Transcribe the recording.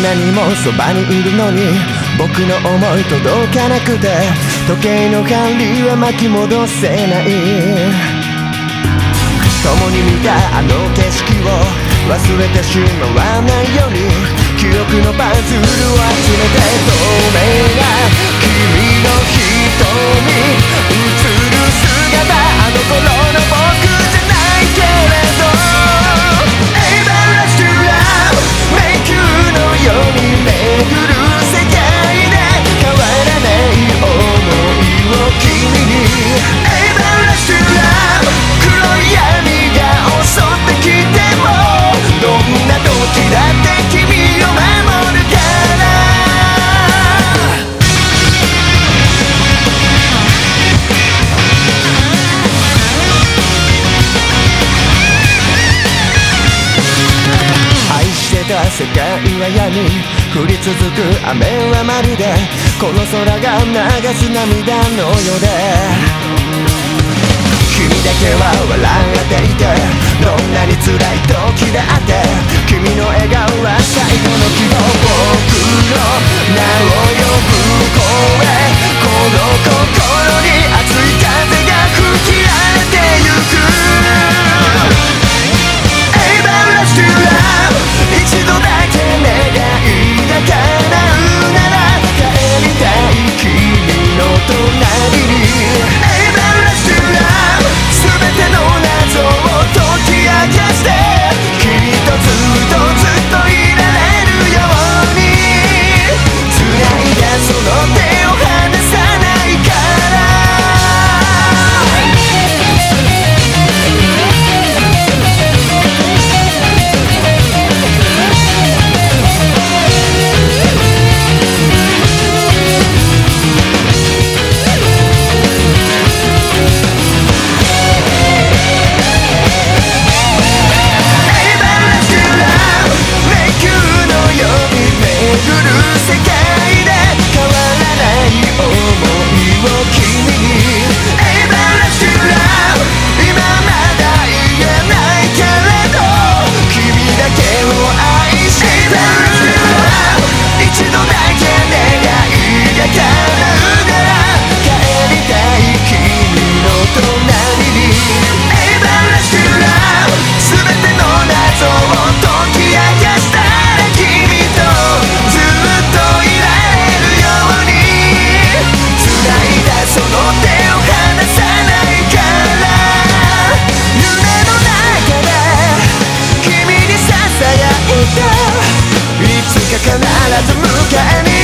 なにもそばにいるのに僕の思い届かなくて時計の管理は巻き戻せない。共に見たあの景色を忘れてしまわないように記憶のパズルを集めてた世界は闇降り続く雨はまるでこの空が流す涙のようで。君だけは笑っていてどんなに辛い時だって必ず迎えに